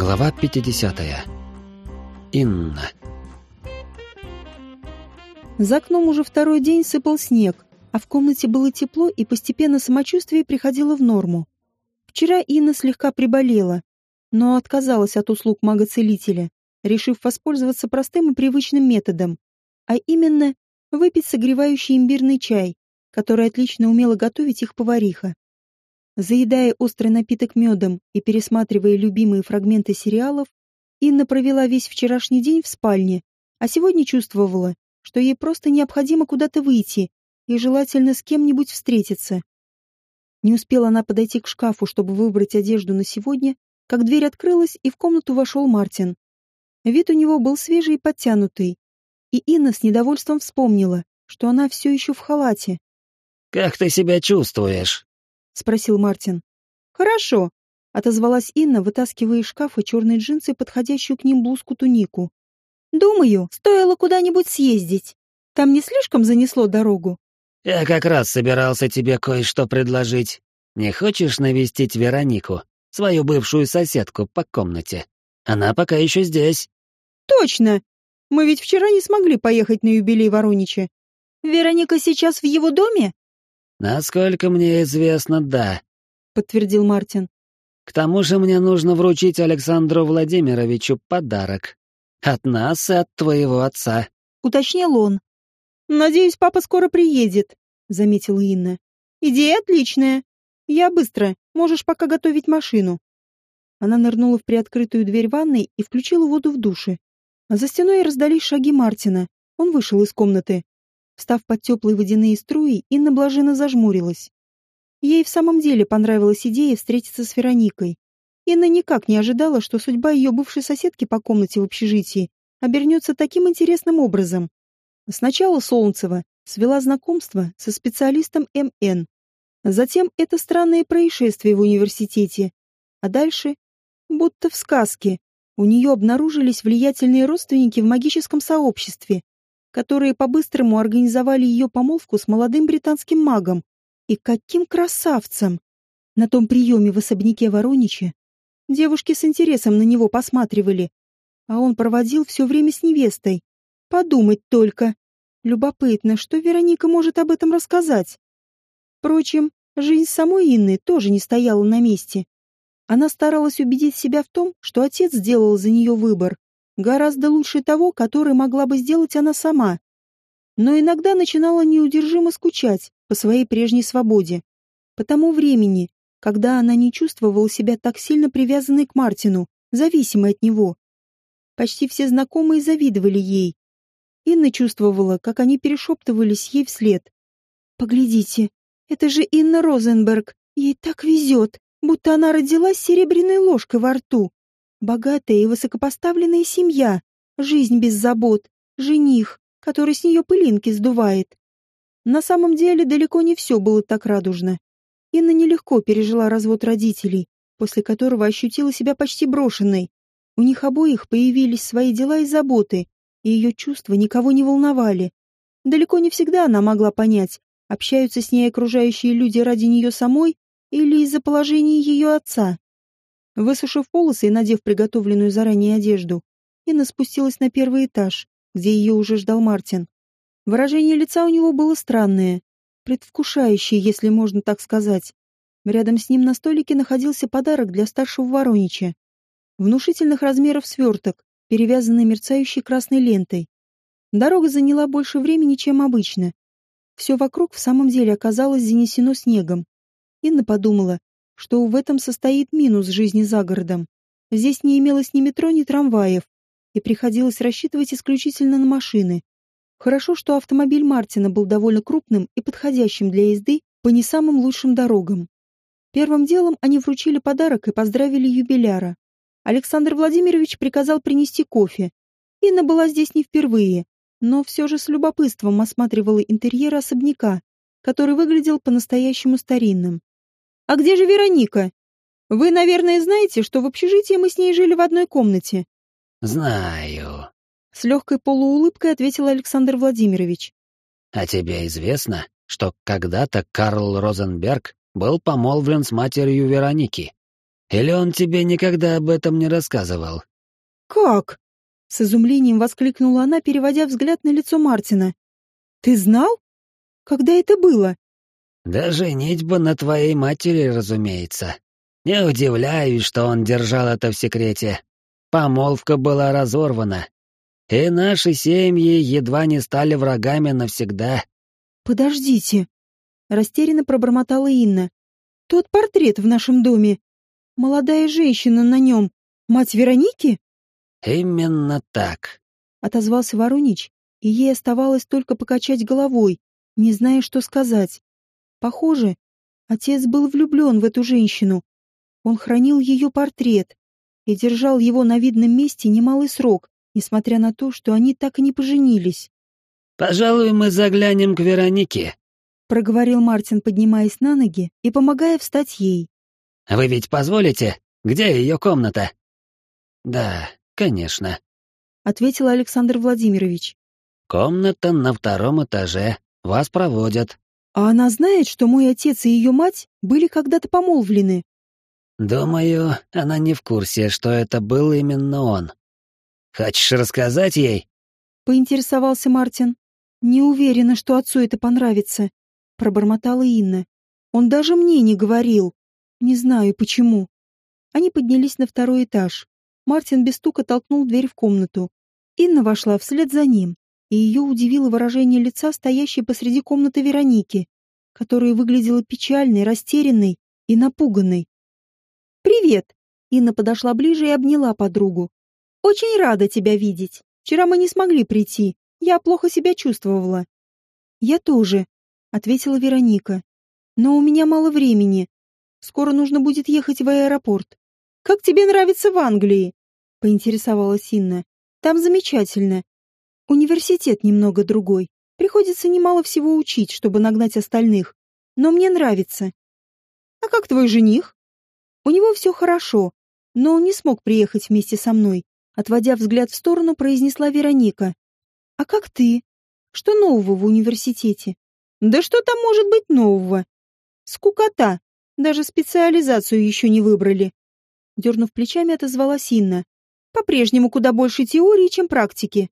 Глава 50. Инна. За окном уже второй день сыпал снег, а в комнате было тепло и постепенно самочувствие приходило в норму. Вчера Инна слегка приболела, но отказалась от услуг мага-целителя, решив воспользоваться простым и привычным методом, а именно выпить согревающий имбирный чай, который отлично умела готовить их повариха. Заедая острый напиток медом и пересматривая любимые фрагменты сериалов, Инна провела весь вчерашний день в спальне, а сегодня чувствовала, что ей просто необходимо куда-то выйти и желательно с кем-нибудь встретиться. Не успела она подойти к шкафу, чтобы выбрать одежду на сегодня, как дверь открылась, и в комнату вошел Мартин. Вид у него был свежий и подтянутый, и Инна с недовольством вспомнила, что она все еще в халате. «Как ты себя чувствуешь?» Спросил Мартин. Хорошо, отозвалась Инна, вытаскивая из шкафа черные джинсы, подходящую к ним блузку-тунику. Думаю, стоило куда-нибудь съездить. Там не слишком занесло дорогу. Я как раз собирался тебе кое-что предложить. Не хочешь навестить Веронику, свою бывшую соседку по комнате? Она пока еще здесь. Точно. Мы ведь вчера не смогли поехать на юбилей Воронича. Вероника сейчас в его доме? «Насколько мне известно, да», — подтвердил Мартин. «К тому же мне нужно вручить Александру Владимировичу подарок. От нас и от твоего отца», — уточнил он. «Надеюсь, папа скоро приедет», — заметила Инна. «Идея отличная. Я быстро. Можешь пока готовить машину». Она нырнула в приоткрытую дверь ванной и включила воду в душе. А за стеной раздались шаги Мартина. Он вышел из комнаты. Встав под теплые водяные струи, Инна блаженно зажмурилась. Ей в самом деле понравилась идея встретиться с Вероникой. Инна никак не ожидала, что судьба ее бывшей соседки по комнате в общежитии обернется таким интересным образом. Сначала Солнцева свела знакомство со специалистом МН. Затем это странное происшествие в университете. А дальше, будто в сказке, у нее обнаружились влиятельные родственники в магическом сообществе, которые по-быстрому организовали ее помолвку с молодым британским магом. И каким красавцем! На том приеме в особняке Воронича девушки с интересом на него посматривали, а он проводил все время с невестой. Подумать только. Любопытно, что Вероника может об этом рассказать. Впрочем, жизнь самой Инны тоже не стояла на месте. Она старалась убедить себя в том, что отец сделал за нее выбор, гораздо лучше того, который могла бы сделать она сама. Но иногда начинала неудержимо скучать по своей прежней свободе. По тому времени, когда она не чувствовала себя так сильно привязанной к Мартину, зависимой от него. Почти все знакомые завидовали ей. Инна чувствовала, как они перешептывались ей вслед. «Поглядите, это же Инна Розенберг, ей так везет, будто она родилась серебряной ложкой во рту. Богатая и высокопоставленная семья, жизнь без забот, жених, который с нее пылинки сдувает. На самом деле далеко не все было так радужно. Инна нелегко пережила развод родителей, после которого ощутила себя почти брошенной. У них обоих появились свои дела и заботы, и ее чувства никого не волновали. Далеко не всегда она могла понять, общаются с ней окружающие люди ради нее самой или из-за положения ее отца. Высушив волосы и надев приготовленную заранее одежду, Инна спустилась на первый этаж, где ее уже ждал Мартин. Выражение лица у него было странное, предвкушающее, если можно так сказать. Рядом с ним на столике находился подарок для старшего Воронича. Внушительных размеров сверток, перевязанный мерцающей красной лентой. Дорога заняла больше времени, чем обычно. Все вокруг в самом деле оказалось занесено снегом. Инна подумала, что в этом состоит минус жизни за городом. Здесь не имелось ни метро, ни трамваев, и приходилось рассчитывать исключительно на машины. Хорошо, что автомобиль Мартина был довольно крупным и подходящим для езды по не самым лучшим дорогам. Первым делом они вручили подарок и поздравили юбиляра. Александр Владимирович приказал принести кофе. Инна была здесь не впервые, но все же с любопытством осматривала интерьер особняка, который выглядел по-настоящему старинным. «А где же Вероника? Вы, наверное, знаете, что в общежитии мы с ней жили в одной комнате?» «Знаю», — с легкой полуулыбкой ответил Александр Владимирович. «А тебе известно, что когда-то Карл Розенберг был помолвлен с матерью Вероники?» Или он тебе никогда об этом не рассказывал?» «Как?» — с изумлением воскликнула она, переводя взгляд на лицо Мартина. «Ты знал? Когда это было?» «Да женитьба на твоей матери, разумеется. Не удивляюсь, что он держал это в секрете. Помолвка была разорвана, и наши семьи едва не стали врагами навсегда». «Подождите», — растерянно пробормотала Инна. «Тот портрет в нашем доме. Молодая женщина на нем. Мать Вероники?» «Именно так», — отозвался Воронич, и ей оставалось только покачать головой, не зная, что сказать. Похоже, отец был влюблен в эту женщину. Он хранил ее портрет и держал его на видном месте немалый срок, несмотря на то, что они так и не поженились. «Пожалуй, мы заглянем к Веронике», — проговорил Мартин, поднимаясь на ноги и помогая встать ей. «Вы ведь позволите? Где ее комната?» «Да, конечно», — ответил Александр Владимирович. «Комната на втором этаже. Вас проводят». «А она знает, что мой отец и ее мать были когда-то помолвлены?» «Думаю, она не в курсе, что это был именно он. Хочешь рассказать ей?» Поинтересовался Мартин. «Не уверена, что отцу это понравится», — пробормотала Инна. «Он даже мне не говорил. Не знаю, почему». Они поднялись на второй этаж. Мартин без стука толкнул дверь в комнату. Инна вошла вслед за ним, и ее удивило выражение лица стоящей посреди комнаты Вероники, которая выглядела печальной, растерянной и напуганной. «Привет!» Инна подошла ближе и обняла подругу. «Очень рада тебя видеть. Вчера мы не смогли прийти. Я плохо себя чувствовала». «Я тоже», — ответила Вероника. «Но у меня мало времени. Скоро нужно будет ехать в аэропорт. Как тебе нравится в Англии?» — поинтересовалась Инна. «Там замечательно. Университет немного другой. Приходится немало всего учить, чтобы нагнать остальных. Но мне нравится». «А как твой жених?» У него все хорошо, но он не смог приехать вместе со мной. Отводя взгляд в сторону, произнесла Вероника. «А как ты? Что нового в университете?» «Да что там может быть нового?» «Скукота. Даже специализацию еще не выбрали». Дернув плечами, отозвалась Инна. «По-прежнему куда больше теории, чем практики».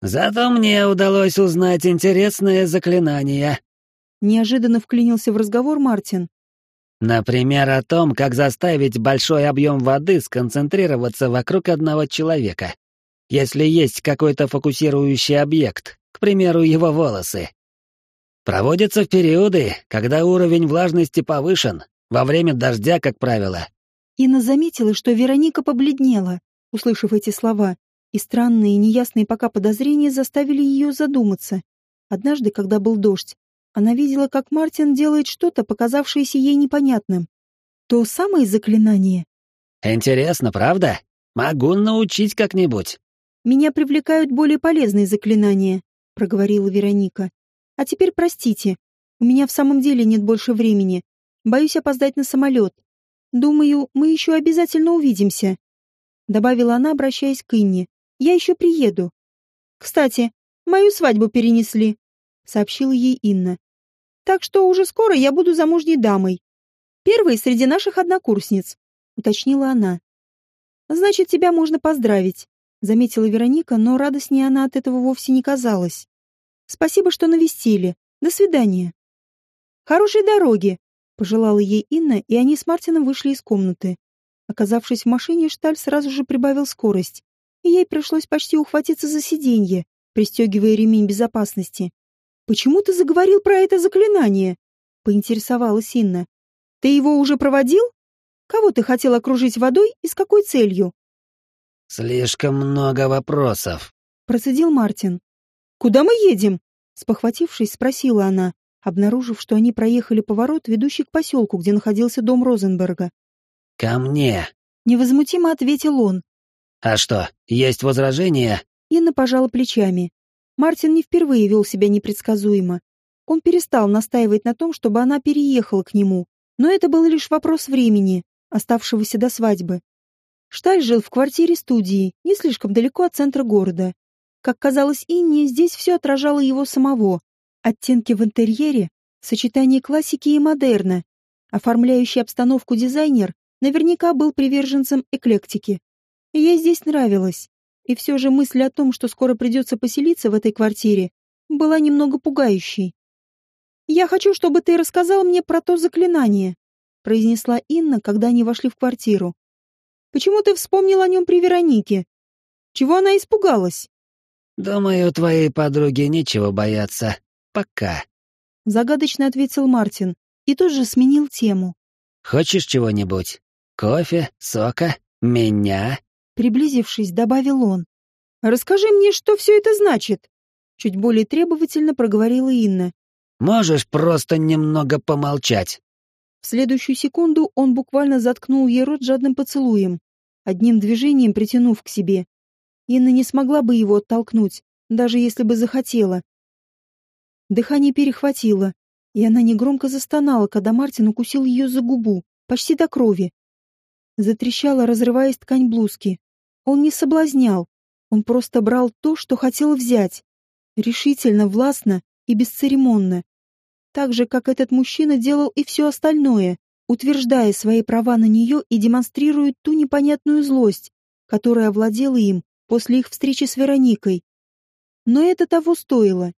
«Зато мне удалось узнать интересное заклинание». Неожиданно вклинился в разговор Мартин. Например, о том, как заставить большой объем воды сконцентрироваться вокруг одного человека. Если есть какой-то фокусирующий объект, к примеру, его волосы. Проводятся в периоды, когда уровень влажности повышен, во время дождя, как правило. Инна заметила, что Вероника побледнела, услышав эти слова, и странные, неясные пока подозрения заставили ее задуматься. Однажды, когда был дождь, она видела, как Мартин делает что-то, показавшееся ей непонятным. То самое заклинание. «Интересно, правда? Могу научить как-нибудь». «Меня привлекают более полезные заклинания», — проговорила Вероника. «А теперь простите, у меня в самом деле нет больше времени. Боюсь опоздать на самолет. Думаю, мы еще обязательно увидимся», — добавила она, обращаясь к Инне. «Я еще приеду». «Кстати, мою свадьбу перенесли», — сообщила ей Инна. Так что уже скоро я буду замужней дамой. Первой среди наших однокурсниц, уточнила она. Значит, тебя можно поздравить, заметила Вероника, но радостнее она от этого вовсе не казалась. Спасибо, что навестили. До свидания. Хорошей дороги, пожелала ей Инна, и они с Мартином вышли из комнаты. Оказавшись в машине, Шталь сразу же прибавил скорость, и ей пришлось почти ухватиться за сиденье, пристегивая ремень безопасности. «Почему ты заговорил про это заклинание?» — поинтересовалась Инна. «Ты его уже проводил? Кого ты хотел окружить водой и с какой целью?» «Слишком много вопросов», — процедил Мартин. «Куда мы едем?» — спохватившись, спросила она, обнаружив, что они проехали поворот, ведущий к поселку, где находился дом Розенберга. «Ко мне», — невозмутимо ответил он. «А что, есть возражения?» Инна пожала плечами. Мартин не впервые вел себя непредсказуемо. Он перестал настаивать на том, чтобы она переехала к нему, но это был лишь вопрос времени, оставшегося до свадьбы. Шталь жил в квартире студии, не слишком далеко от центра города. Как казалось Инне, здесь все отражало его самого. Оттенки в интерьере, сочетание классики и модерна. Оформляющий обстановку дизайнер наверняка был приверженцем эклектики. Ей здесь нравилось. И все же мысль о том, что скоро придется поселиться в этой квартире, была немного пугающей. «Я хочу, чтобы ты рассказал мне про то заклинание», произнесла Инна, когда они вошли в квартиру. «Почему ты вспомнил о нем при Веронике? Чего она испугалась?» «Думаю, твоей подруге нечего бояться. Пока», — загадочно ответил Мартин и тут же сменил тему. «Хочешь чего-нибудь? Кофе? Сока? Меня?» Приблизившись, добавил он. «Расскажи мне, что все это значит?» Чуть более требовательно проговорила Инна. «Можешь просто немного помолчать?» В следующую секунду он буквально заткнул ей рот жадным поцелуем, одним движением притянув к себе. Инна не смогла бы его оттолкнуть, даже если бы захотела. Дыхание перехватило, и она негромко застонала, когда Мартин укусил ее за губу, почти до крови. Затрещала, разрываясь ткань блузки. Он не соблазнял, он просто брал то, что хотел взять. Решительно, властно и бесцеремонно. Так же, как этот мужчина делал и все остальное, утверждая свои права на нее и демонстрируя ту непонятную злость, которая овладела им после их встречи с Вероникой. Но это того стоило.